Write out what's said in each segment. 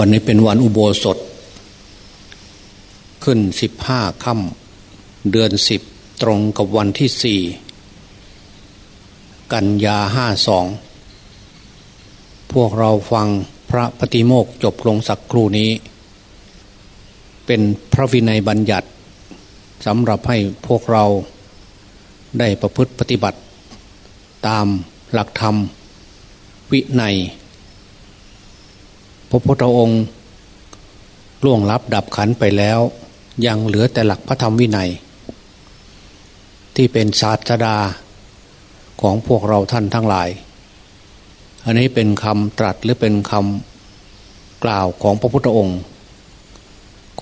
วันนี้เป็นวันอุโบสถ ขึ้นสิบห้าค่ำเดือนสิบตรงกับวันที่สี่กันยาห้าสอง พวกเราฟังพระปฏิโมกจบลงสักครู่นี้ เป็นพระวินัยบัญญัติสำหรับให้พวกเราได้ประพฤติปฏิบัติ ตามหลักธรรม วินัย พระพุทธองค์ล่วงลับดับขันไปแล้ว ยังเหลือแต่หลักพระธรรมวินัย ที่เป็นศาสดาของพวกเราท่านทั้งหลาย อันนี้เป็นคำตรัสหรือเป็นคำกล่าวของพระพุทธองค์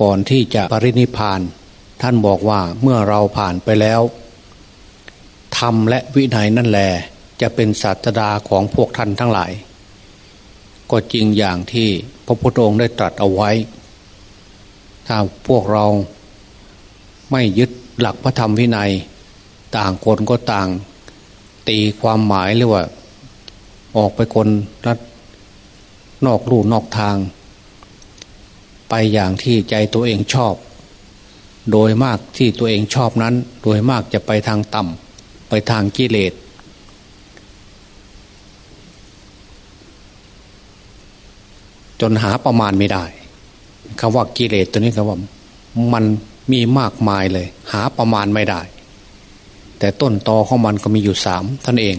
ก่อนที่จะปรินิพานท่านบอกว่าเมื่อเราผ่านไปแล้วธรรมและวินัยนั่นแหละจะเป็นศาสดาของพวกท่านทั้งหลาย ก็จริงอย่างที่พระพุทธองค์ได้ตรัสเอาไว้ ถ้าพวกเราไม่ยึดหลักพระธรรมวินัย ต่างคนก็ต่าง ตีความหมายหรือว่า ออกไปคนรัดนอกลู่นอกทาง ไปอย่างที่ใจตัวเองชอบ โดยมากที่ตัวเองชอบนั้น โดยมากจะไปทางต่ำไปทางกิเลส นหาประมาณไม่ได้คำว่ากิเลสตัวนี้คำว่ามันมีมากมายเลย หาประมาณไม่ได้ แต่ต้นตอของมันก็มีอยู่สามท่านเอง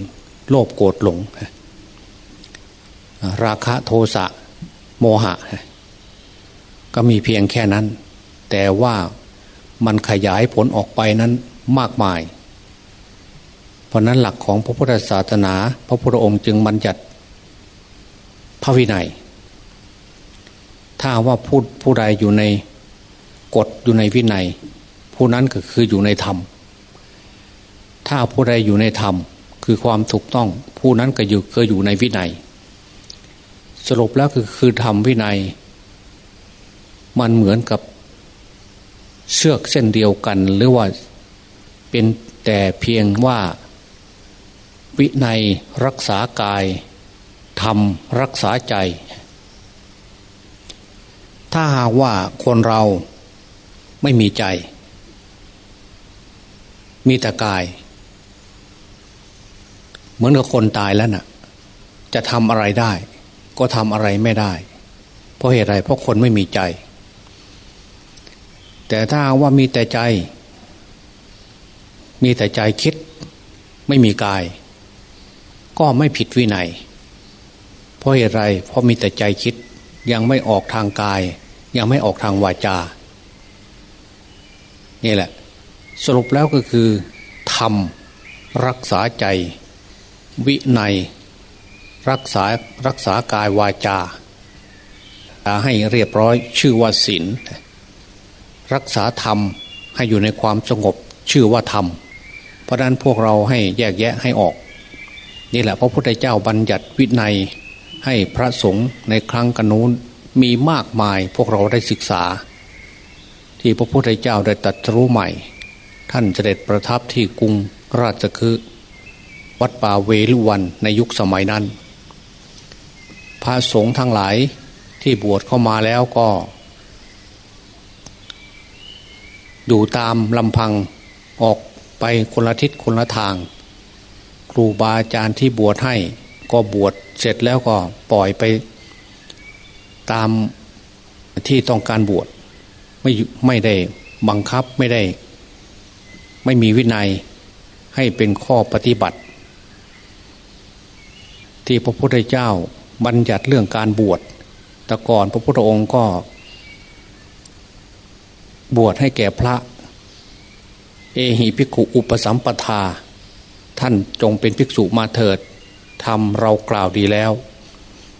โลภโกรธหลง ราคะโทสะโมหะ ก็มีเพียงแค่นั้น แต่ว่ามันขยายผลออกไปนั้นมากมาย เพราะนั้นหลักของพระพุทธศาสนา พระพุทธองค์จึงบัญญัติพระวินัย ถ้าว่าผู้ผู้ใดอยู่ในกฎอยู่ในวินัย ผู้นั้นก็คืออยู่ในธรรม ถ้าผู้ใดอยู่ในธรรมคือความถูกต้อง ผู้นั้นก็อยู่เก็อยู่ในวินัย สรุปแล้วคือคือธรรมวินัย มันเหมือนกับเชือกเส้นเดียวกัน หรือว่าเป็นแต่เพียงว่าวินัยรักษากายธรรมรักษาใจ ถ้าหากว่าคนเราไม่มีใจ มีแต่กาย เหมือนกับคนตายแล้วนะ่ะ จะทำอะไรได้ ก็ทำอะไรไม่ได้ เพราะเหตุไรเพราะคนไม่มีใจ แต่ถ้าว่ามีแต่ใจ มีแต่ใจคิด ไม่มีกาย ก็ไม่ผิดวินัย เพราะเหตุไรเพราะมีแต่ใจคิดยังไม่ออกทางกาย ยังไม่ออกทางวาจา นี่แหละ สรุปแล้วก็คือทำรักษาใจ วิในรักษารักษากายวาจา ให้เรียบร้อยชื่อว่าศีลรักษาธรรมให้อยู่ในความสงบชื่อว่าธรรม เพราะนั้นพวกเราให้แยกแยะให้ออก นี่แหละพระพุทธเจ้าบัญญัติวินัยให้พระสงฆ์ในครั้งกันนู้น มีมากมายพวกเราได้ศึกษา ที่พระพุทธเจ้าได้ตรัสรู้ใหม่ ท่านเสด็จประทับที่กรุงราชคือวัดป่าเวลุวันในยุคสมัยนั้น พระสงฆ์ทั้งหลายที่บวชเข้ามาแล้วก็ อยู่ตามลำพังออกไปคนละทิศคนละทาง ครูบาอาจารย์ที่บวชให้ก็บวชเสร็จแล้วก็ปล่อยไป ตามที่ต้องการบวชไม่ไม่ได้บังคับไม่ได้ ไม่มีวินัยให้เป็นข้อปฏิบัติ ที่พระพุทธเจ้าบัญญัติเรื่องการบวชแต่ก่อนพระพุทธองค์ก็ บวชให้แก่พระ เอหิภิกขุอุปสัมปทา ท่านจงเป็นภิกษุมาเถิดทำเรากล่าวดีแล้ว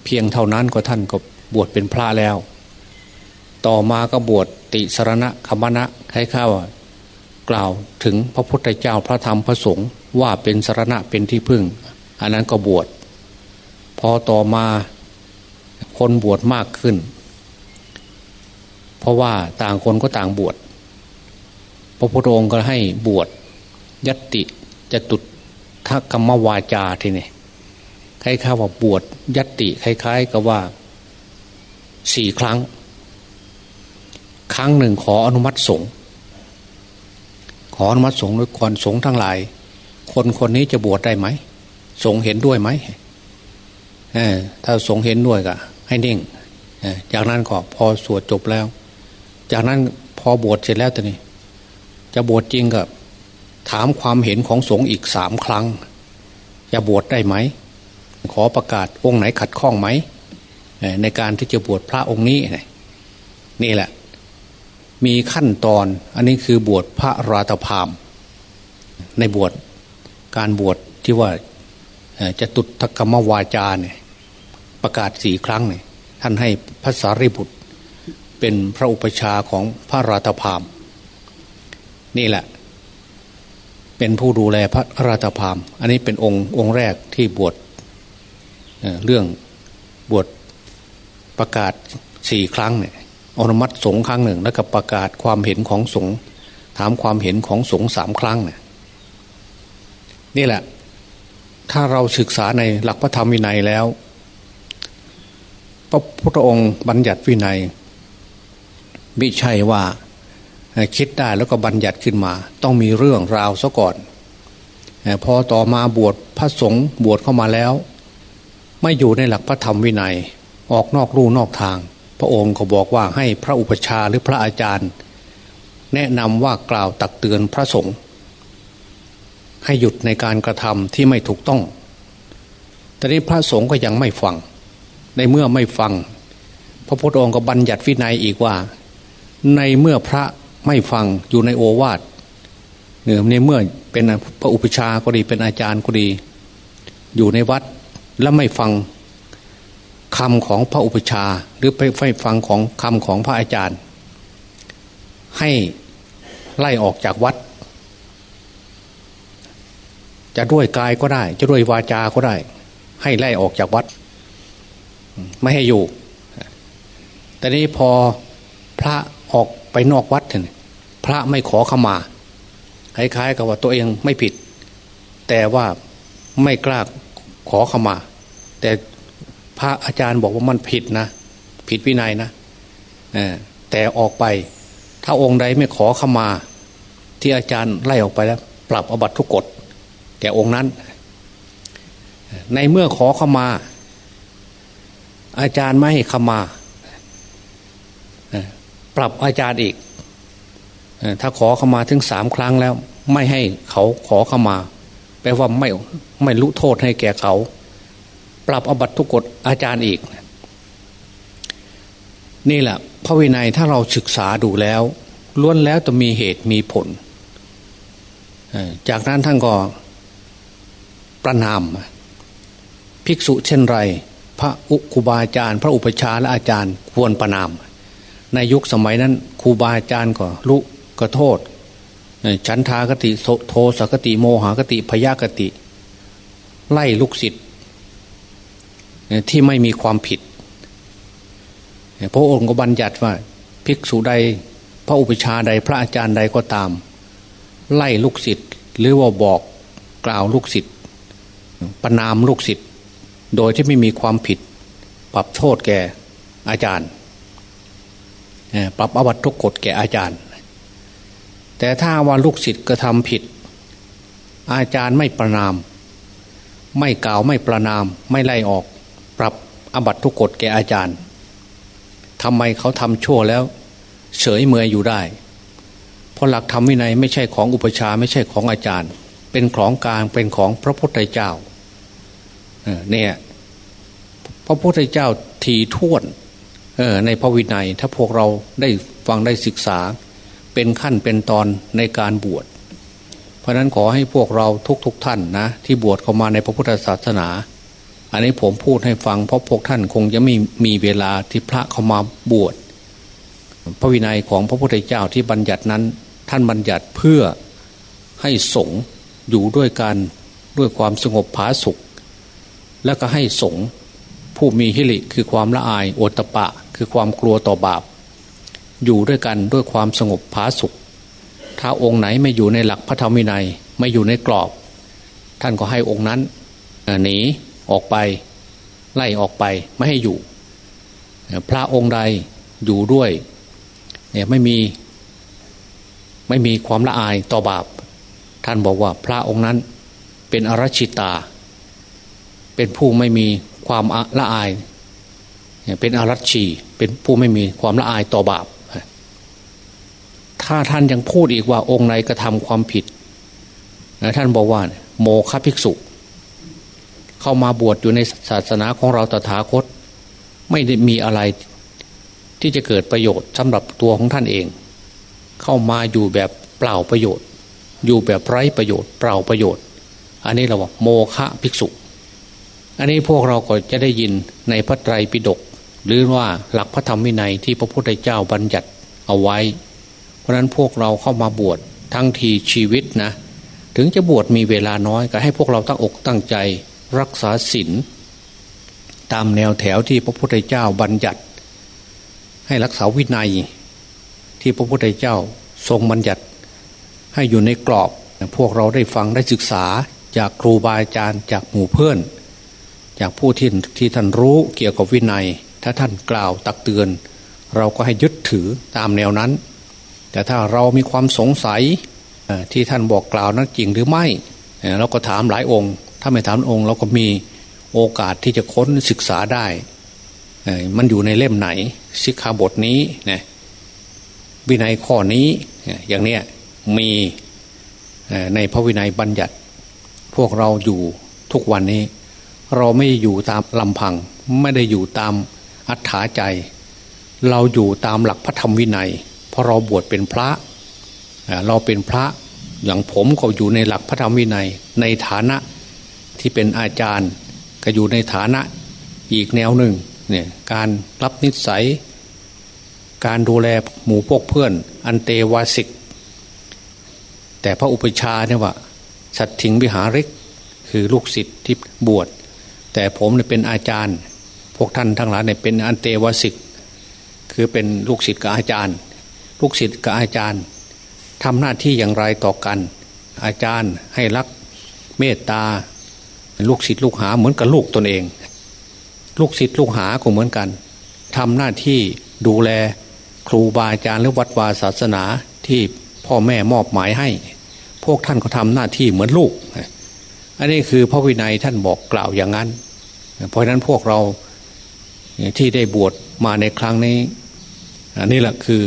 เพียงเท่านั้นก็ท่านก็ บวชเป็นพระแล้ว ต่อมาก็บวชติสรณะคมณะให้ข้าวกล่าวถึงพระพุทธเจ้าพระธรรมพระสงฆ์ว่าเป็นสรณะเป็นที่พึ่ง อันนั้นก็บวชพอต่อมาคนบวชมากขึ้น เพราะว่าต่างคนก็ต่างบวชพระพุทธองค์ก็ให้บวชยติจะตุทักกรรมวาจาทีนี่คล้าว่าบวชยติคล้ายๆกับว่า สี่ครั้ง ครั้งหนึ่งขออนุมัติสงฆ์ขออนุมัติสงฆ์ด้วยก่อนสงฆ์ทั้งหลาย คนคนนี้จะบวชได้ไหมสงฆ์เห็นด้วยไหมถ้าสงฆ์เห็นด้วยก็ให้นิ่งจากนั้นก็พอสวดจบแล้ว จากนั้นพอบวชเสร็จแล้วตอนนี้ จะบวชจริงก็ถามความเห็นของสงฆ์อีกสามครั้ง จะบวชได้ไหม ขอประกาศองค์ไหนขัดข้องไหม ในการที่จะบวชพระองค์นี้นี่แหละ มีขั้นตอนอันนี้คือบวชพระราตพาม ในบวชการบวชที่ว่าจะตุตกรรมวาจาเนี่ยประกาศสี่ครั้งเนี่ยท่านให้พระสารีบุตร เป็นพระอุปชาของพระราตพาม นี่แหละ เป็นผู้ดูแลพระราตพาม อันนี้เป็นองค์องค์แรกที่บวชเรื่องบวช ประกาศสี่ครั้งเนี่ยอนุมัติสงครั้งหนึ่ง แล้วก็ประกาศความเห็นของสงถามความเห็นของสงสามครั้งเนี่ยนี่แหละ ถ้าเราศึกษาในหลักพระธรรมวินัยแล้ว พระพุทธองค์บัญญัติวินัยไม่ใช่ว่าคิดได้แล้วก็บัญญัติขึ้นมา ต้องมีเรื่องราวซะก่อนพอต่อมาบวชพระสงฆ์บวชเข้ามาแล้ว ไม่อยู่ในหลักพระธรรมวินัย ออกนอกรูนอกทาง พระองค์ก็บอกว่าให้พระอุปชาหรือพระอาจารย์ แนะนำว่ากล่าวตักเตือนพระสงฆ์ให้หยุดในการกระทำที่ไม่ถูกต้อง แต่นี้พระสงฆ์ก็ยังไม่ฟัง ในเมื่อไม่ฟัง พระพุทธองค์ก็บัญญัติวินัยอีกว่า ในเมื่อพระไม่ฟังอยู่ในโอวาทเนื่อในเมื่อเป็นพระอุปชาก็ดีเป็นอาจารย์ก็ดี อยู่ในวัดแล้วไม่ฟัง คำของพระอุปชาหรือไปฟังของคำของพระอาจารย์ ให้ไล่ออกจากวัด จะด้วยกายก็ได้ จะด้วยวาจาก็ได้ ให้ไล่ออกจากวัด ไม่ให้อยู่ แต่นี้พอพระออกไปนอกวัดเนี่ยพระไม่ขอขมาคล้ายๆกับว่าตัวเองไม่ผิด แต่ว่าไม่กล้าขอขมา แต่ พระอาจารย์บอกว่ามันผิดนะผิดวินัยนะแต่ออกไป ถ้าองค์ใดไม่ขอขมา ที่อาจารย์ไล่ออกไปแล้ว ปรับอบัตทุกกฎแก่องค์นั้น ในเมื่อขอขมา อาจารย์ไม่ให้ขมาปรับอาจารย์อีก ถ้าขอขมาถึงสามครั้งแล้ว ไม่ให้เขาขอขมา แปลว่าไม่ไม่รู้โทษให้แก่เขา ปรับอบัตทุกกฎอาจารย์อีก นี่แหละพระวินัยถ้าเราศึกษาดูแล้วล้วนแล้วจะมีเหตุมีผล จากนั้นท่านก็ประนาม ภิกษุเช่นไร พระอุคุบาอาจารย์ พระอุปชาและอาจารย์ควรประนาม ในยุคสมัยนั้นครูบาอาจารย์ก็ลุก็โทษฉันทากติโทสกติโมหากติพยากติ ไล่ลูกศิษย์ ที่ไม่มีความผิดพระองค์ก็บัญญัติว่า ภิกษุใด พระอุปชาใดพระอาจารย์ใดก็ตาม ไล่ลูกศิษย์หรือว่าบอกกล่าวลูกศิษย์ประนามลูกศิษย์โดยที่ไม่มีความผิด ปรับโทษแก่อาจารย์ปรับอวัตทุกกฎแก่อาจารย์ แต่ถ้าว่าลูกศิษย์กระทำผิด อาจารย์ไม่ประนาม ไม่กล่าวไม่ประนาม ไม่ไล่ออก ปรับอบัตทุกกฎแก่อาจารย์ทำไมเขาทำชั่วแล้ว เฉยเมยอยู่ได้ เพราะหลักธรรมวินัยไม่ใช่ของอุปชาไม่ใช่ของอาจารย์ เป็นของกลางเป็นของพระพุทธเจ้าเนี่ยพระพุทธเจ้าทีท่วนในพระวินัย ถ้าพวกเราได้ฟังได้ศึกษา เป็นขั้นเป็นตอนในการบวช เพราะนั้นขอให้พวกเราทุกๆทท่านนะ ที่บวชเข้ามาในพระพุทธศาสนา อันนี้ผมพูดให้ฟังเพราะพวกท่านคงจะไม่มีเวลาที่พระเขามาบวชพระวินัยของพระพุทธเจ้าที่บัญญัตินั้น ท่านบัญญัติเพื่อให้สงอยู่ด้วยกันด้วยความสงบผาสุข แล้วก็ให้สงผู้มีฮิริคือความละอายโอตปะ คือความกลัวต่อบาป อยู่ด้วยกันด้วยความสงบผาสุข ถ้าองค์ไหนไม่อยู่ในหลักพระธรรมวินัยไม่อยู่ในกรอบ ท่านก็ให้องค์นั้นหนี ออกไปไล่ออกไปไม่ให้อยู่ พระองค์ใดอยู่ด้วยไม่มีไม่มีความละอายต่อบาป ท่านบอกว่าพระองค์นั้นเป็นอรชิตา เป็นผู้ไม่มีความละอาย เป็นอรัชี เป็นผู้ไม่มีความละอายต่อบาป ถ้าท่านยังพูดอีกว่าองค์ไหนกระทำความผิด ท่านบอกว่า โมฆะภิกษุ เข้ามาบวชอยู่ในศาสนาของเราตถาคต ไม่ได้มีอะไรที่จะเกิดประโยชน์สำหรับตัวของท่านเอง เข้ามาอยู่แบบเปล่าประโยชน์ อยู่แบบไร้ประโยชน์ เปล่าประโยชน์ อันนี้เราว่าโมฆะภิกษุ อันนี้พวกเราก็จะได้ยินในพระไตรปิฎกหรือว่าหลักพระธรรมวินัยที่พระพุทธเจ้าบัญญัติเอาไว้ เพราะนั้นพวกเราเข้ามาบวชทั้งทีชีวิตนะ ถึงจะบวชมีเวลาน้อยก็ให้พวกเราตั้งอกตั้งใจ รักษาศีลตามแนวแถวที่พระพุทธเจ้าบัญญัติ ให้รักษาวินัย ที่พระพุทธเจ้าทรงบัญญัติ ให้อยู่ในกรอบ พวกเราได้ฟังได้ศึกษาจากครูบาอาจารย์จากหมู่เพื่อน จากผู้ที่ที่ท่านรู้เกี่ยวกับวินัย ถ้าท่านกล่าวตักเตือน เราก็ให้ยึดถือตามแนวนั้น แต่ถ้าเรามีความสงสัยที่ท่านบอกกล่าวนั้นจริงหรือไม่เราก็ถามหลายองค์ ถ้าไม่ถามองค์ เราก็มีโอกาสที่จะค้นศึกษาได้มันอยู่ในเล่มไหนสิกขาบทนี้นะวินัยข้อนี้อย่างเนี้ยมีในพระวินัยบัญญัติ พวกเราอยู่ทุกวันนี้ เราไม่อยู่ตามลำพัง ไม่ได้อยู่ตามอัธยาใจ เราอยู่ตามหลักพระธรรมวินัย เพราะเราบวชเป็นพระ เราเป็นพระอย่างผมก็อยู่ในหลักพระธรรมวินัย ในฐานะ ที่เป็นอาจารย์ก็อยู่ในฐานะอีกแนวหนึ่งเนี่ยการรับนิสัย การดูแลหมู่พวกเพื่อน อันเตวาสิก แต่พระอุปชาเนี่ยว่าสัตถิงวิหาริกคือลูกศิษย์ที่บวช แต่ผมเนี่ยเป็นอาจารย์ พวกท่านทั้งหลายเนี่ยเป็นอันเตวาสิก คือเป็นลูกศิษย์กับอาจารย์ ลูกศิษย์กับอาจารย์ทำหน้าที่อย่างไรต่อกัน อาจารย์ให้รักเมตตา ลูกศิษย์ลูกหาเหมือนกับลูกตนเอง ลูกศิษย์ลูกหาก็เหมือนกันทำหน้าที่ดูแลครูบาอาจารย์หรือวัดวาศาสนาที่พ่อแม่มอบหมายให้ พวกท่านก็ทำหน้าที่เหมือนลูก อันนี้คือพระวินัยท่านบอกกล่าวอย่างนั้น เพราะฉะนั้นพวกเราที่ได้บวชมาในครั้งนี้อันนี้แหละคือ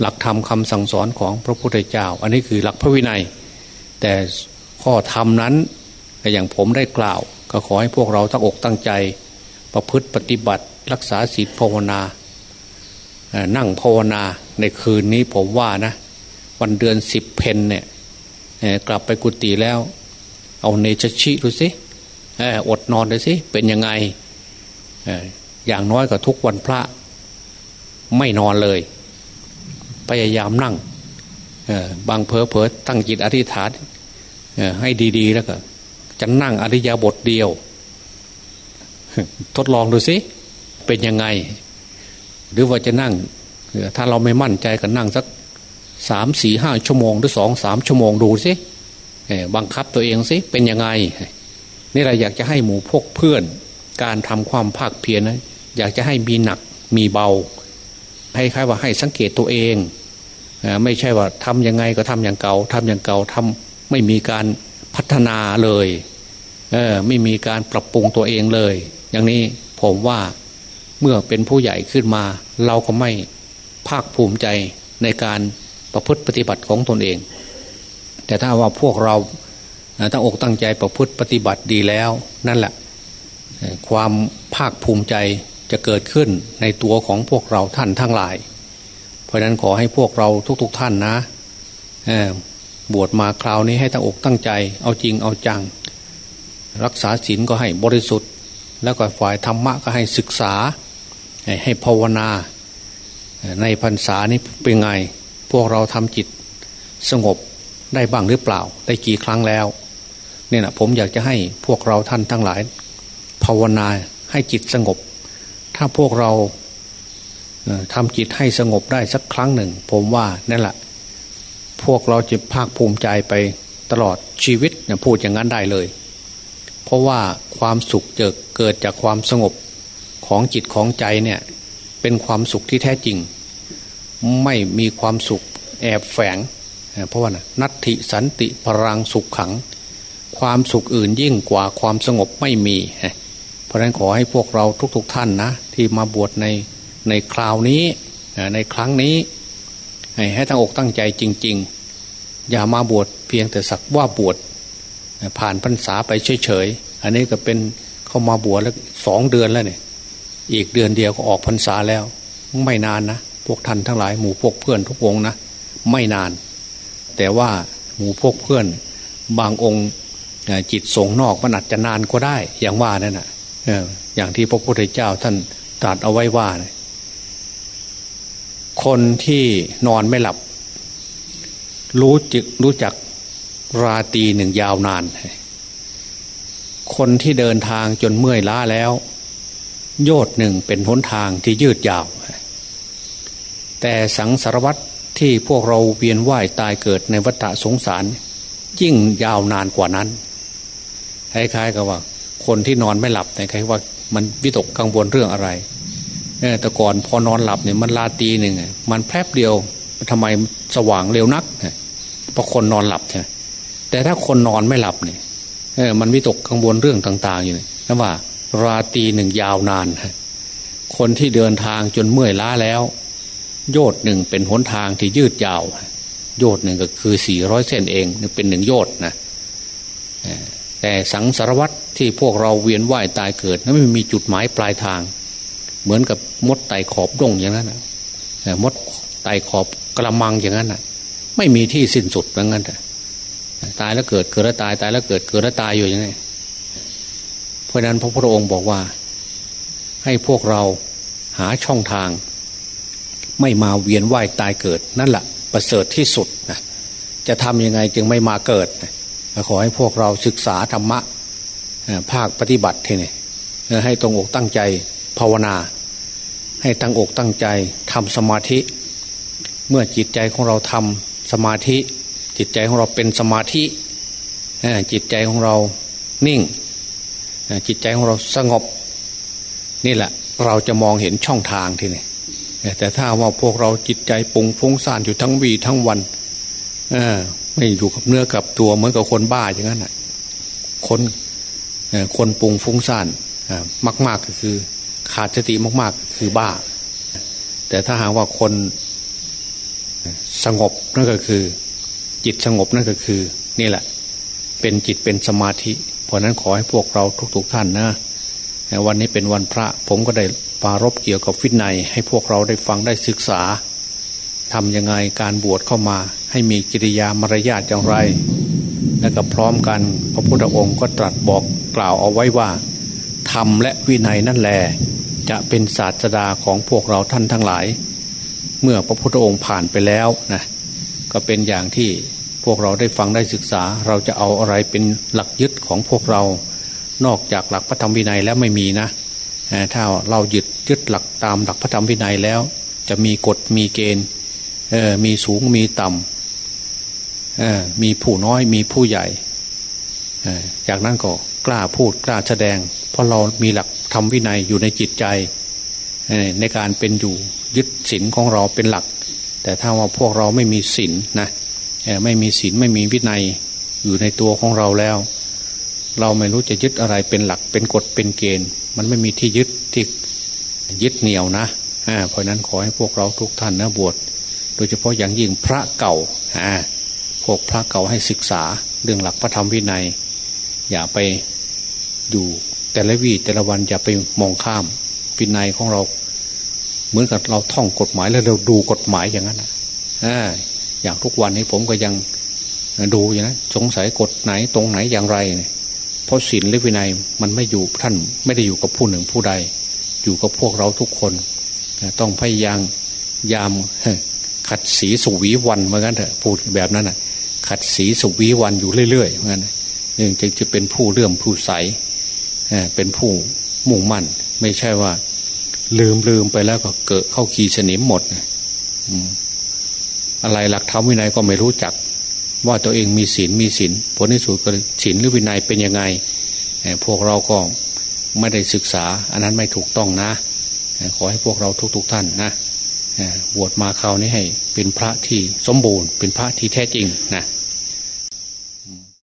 หลักธรรมคำสั่งสอนของพระพุทธเจ้า อันนี้คือหลักพระวินัย แต่ข้อธรรมนั้น อย่างผมได้กล่าว ก็ขอให้พวกเราตั้งอกตั้งใจ ประพฤติปฏิบัติ รักษาศีลภาวนา นั่งภาวนาในคืนนี้ผมว่านะ วันเดือนสิบเพนเนี่ยกลับไปกุฏิแล้ว เอาเนชชิดูสิอดนอนดูสิ เป็นยังไงอย่างน้อยก็ทุกวันพระ ไม่นอนเลย พยายามนั่งบางเพอเพอตั้งจิตอธิษฐานให้ดี ๆ แล้วก็ จะนั่งอริยาบทเดียว ทดลองดูสิเป็นยังไง หรือว่าจะนั่ง ถ้าเราไม่มั่นใจก็นั่งสักสามสี่ห้าชั่วโมง หรือสองสามชั่วโมงดูสิบังคับตัวเองสิเป็นยังไง นี่เราอยากจะให้หมู่พกเพื่อน การทำความภาคเพียรนะอยากจะให้มีหนักมีเบา ให้ใครว่าให้สังเกตตัวเองไม่ใช่ว่าทำยังไงก็ทำอย่างเก่าทำอย่างเก่าทำไม่มีการ พัฒนาเลยเออไม่มีการปรับปรุงตัวเองเลย อย่างนี้ผมว่าเมื่อเป็นผู้ใหญ่ขึ้นมา เราก็ไม่ภาคภูมิใจในการประพฤติปฏิบัติของตนเอง แต่ถ้าว่าพวกเราตั้งอกตั้งใจประพฤติปฏิบัติดีแล้ว นั่นแหละ ความภาคภูมิใจจะเกิดขึ้นในตัวของพวกเราท่านทั้งหลาย เพราะนั้นขอให้พวกเราทุกๆทท่านนะ บวชมาคราวนี้ให้ตั้งอกตั้งใจ เอาจริงเอาจัง รักษาศีลก็ให้บริสุทธิ์ แล้วก็ฝ่ายธรรมะก็ให้ศึกษา ให้ภาวนา ในพรรษานี้เป็นไง พวกเราทำจิตสงบได้บ้างหรือเปล่า ได้กี่ครั้งแล้วเนี่ยนะผมอยากจะให้พวกเราท่านทั้งหลาย ภาวนาให้จิตสงบ ถ้าพวกเราทำจิตให้สงบได้สักครั้งหนึ่ง ผมว่านั่นแหละ พวกเราจะภาคภูมิใจไปตลอดชีวิตเนี่ยพูดอย่างนั้นได้เลย เพราะว่าความสุขเกิดจากความสงบของจิตของใจเนี่ยเป็นความสุขที่แท้จริง ไม่มีความสุขแอบแฝง เพราะว่านัตติสันติพรังสุขขัง ความสุขอื่นยิ่งกว่าความสงบไม่มี เพราะฉะนั้นขอให้พวกเราทุกๆทท่านนะ ที่มาบวชในในคราวนี้ในครั้งนี้ ให้ตั้งอกตั้งใจจริง ๆ อย่ามาบวชเพียงแต่สักว่าบวชผ่านพรรษาไปเฉยๆอันนี้ก็เป็นเข้ามาบวชแล้วสองเดือนแล้วเนี่ยอีกเดือนเดียวก็ออกพรรษาแล้ว ไม่นานนะพวกท่านทั้งหลายหมู่พวกเพื่อนทุกวงนะไม่นาน แต่ว่าหมู่พวกเพื่อน บางองค์จิตสงนอกมันอาจจะนานก็ได้ อย่างว่านั่นนะอย่างที่พระพุทธเจ้าท่านตรัสเอาไว้ว่า คนที่นอนไม่หลับ รู้จึกรู้จักราตีหนึ่งยาวนาน คนที่เดินทางจนเมื่อยล้าแล้ว โยดหนึ่งเป็นหนทางที่ยืดยาว แต่สังสารวัตรที่พวกเราเวียนว่ายตายเกิดในวัฏสงสาร ยิ่งยาวนานกว่านั้นคล้ายๆกับว่า คนที่นอนไม่หลับแต่คล้ายว่า มันวิตกกังวลเรื่องอะไรแต่ก่อนพอนอนหลับเนี่ยมันลาตีหนึ่งมันแป๊บเดียวทำไมสว่างเร็วนัก เพราะคนนอนหลับใช่แต่ถ้าคนนอนไม่หลับเนี่ยมันวิตกกังวลเรื่องต่าง ๆ อยู่นั่นว่า ราตีหนึ่งยาวนาน คนที่เดินทางจนเมื่อยล้าแล้ว โยดหนึ่งเป็นหนทางที่ยืดยาว โยดหนึ่งก็คือสี่ร้อยเส้นเองเป็นหนึ่งโยดนะแต่สังสารวัตรที่พวกเราเวียนว่ายตายเกิดนั้นไม่มีจุดหมายปลายทาง เหมือนกับมดไต่ขอบดงอย่างนั้นนะมดไต่ขอบกระมังอย่างนั้นนะ ไม่มีที่สิ้นสุดเหมือนกันตายแล้วเกิดเกิดแล้วตายตายแล้วเกิดเกิดแล้วตายอยู่อย่างนี้เพราะนั้นพระพุทธองค์บอกว่า ให้พวกเราหาช่องทาง ไม่มาเวียนว่ายตายเกิด นั่นแหละประเสริฐที่สุดนะจะทำยังไงจึงไม่มาเกิดขอให้พวกเราศึกษาธรรมะภาคปฏิบัติทีนี่ให้ตรงอกตั้งใจภาวนา ให้ตั้งอกตั้งใจทำสมาธิ เมื่อจิตใจของเราทำ สมาธิ จิตใจของเราเป็นสมาธิจิตใจของเรานิ่ง จิตใจของเราสงบ นี่แหละ เราจะมองเห็นช่องทางทีนี้แต่ถ้าว่าพวกเราจิตใจปุงฟุ้งซ่านอยู่ทั้งวีทั้งวันไม่อยู่กับเนื้อกับตัวเหมือนกับคนบ้าอย่างนั้นคนคนปุงฟุ้งซ่านมาก ๆก็คือ ขาดสติมาก ๆ คือบ้า แต่ถ้าหากว่าคน สงบนั่นก็คือ จิตสงบนั่นก็คือ นี่แหละ เป็นจิตเป็นสมาธิ เพราะนั้นขอให้พวกเราทุก ๆทท่านนะวันนี้เป็นวันพระ ผมก็ได้ปารบเกี่ยวกับฟิตในให้พวกเราได้ฟังได้ศึกษาทำยังไงการบวชเข้ามา ให้มีกิริยามารยาทอย่างไร และก็พร้อมกันพระพุทธองค์ก็ตรัสบอกกล่าวเอาไว้ว่าธรรมและวินัยนั่นแหละจะเป็นศาสดาของพวกเราท่านทั้งหลาย เมื่อพระพุทธองค์ผ่านไปแล้วนะก็เป็นอย่างที่พวกเราได้ฟังได้ศึกษา เราจะเอาอะไรเป็นหลักยึดของพวกเรา นอกจากหลักพระธรรมวินัยแล้วไม่มีนะถ้าเรายึดยึดหลักตามหลักพระธรรมวินัยแล้ว จะมีกฎมีเกณฑ์มีสูงมีต่ำมีผู้น้อยมีผู้ใหญ่จากนั้นก็กล้าพูดกล้าแสดง เพราะเรามีหลักธรรมวินัยอยู่ในจิตใจในการเป็นอยู่ ยึดศีลของเราเป็นหลัก แต่ถ้าว่าพวกเราไม่มีศีลนะไม่มีศีลไม่มีวินัยอยู่ในตัวของเราแล้ว เราไม่รู้จะยึดอะไรเป็นหลักเป็นกฎเป็นเกณฑ์ มันไม่มีที่ยึดที่ยึดเหนี่ยวนะเพราะนั้นขอให้พวกเราทุกท่านนะบวชโดยเฉพาะอย่างยิ่งพระเก่าพวกพระเก่าให้ศึกษาเรื่องหลักพระธรรมวินัย อย่าไปอยู่แต่ละวีแต่ละวันอย่าไปมองข้ามวินัยของเรา เหมือนกับเราท่องกฎหมายแล้วเราดูกฎหมายอย่างนั้นอ่าอย่างทุกวันนี้ผมก็ยังดูอย่างนั้นสงสัยกฎไหนตรงไหนอย่างไรเนี่ยเพราะศีลและวินัยมันไม่อยู่ท่านไม่ได้อยู่กับผู้หนึ่งผู้ใด อยู่กับพวกเราทุกคน ต้องพยายามยามขัดสีสุวีวันเหมือนกันเถอะพูดแบบนั้นอะ ขัดสีสุวีวันอยู่เรื่อยๆเหมือนกันจึงจะเป็นผู้เลื่อมผู้ใสเป็นผู้มุ่งมั่น ไม่ใช่ว่า ลืมลืมไปแล้วก็เกิดเข้าขีสนิมหมดอะไรหลักธรรมวินัยก็ไม่รู้จัก ว่าตัวเองมีศีลมีศีลผลที่สุดก็ศีลหรือวินัยเป็นยังไงพวกเราก็ไม่ได้ศึกษา อันนั้นไม่ถูกต้องนะ ขอให้พวกเราทุกๆทท่านนะบวชมาคราวนี้ให้เป็นพระที่สมบูรณ์ เป็นพระที่แท้จริงนะ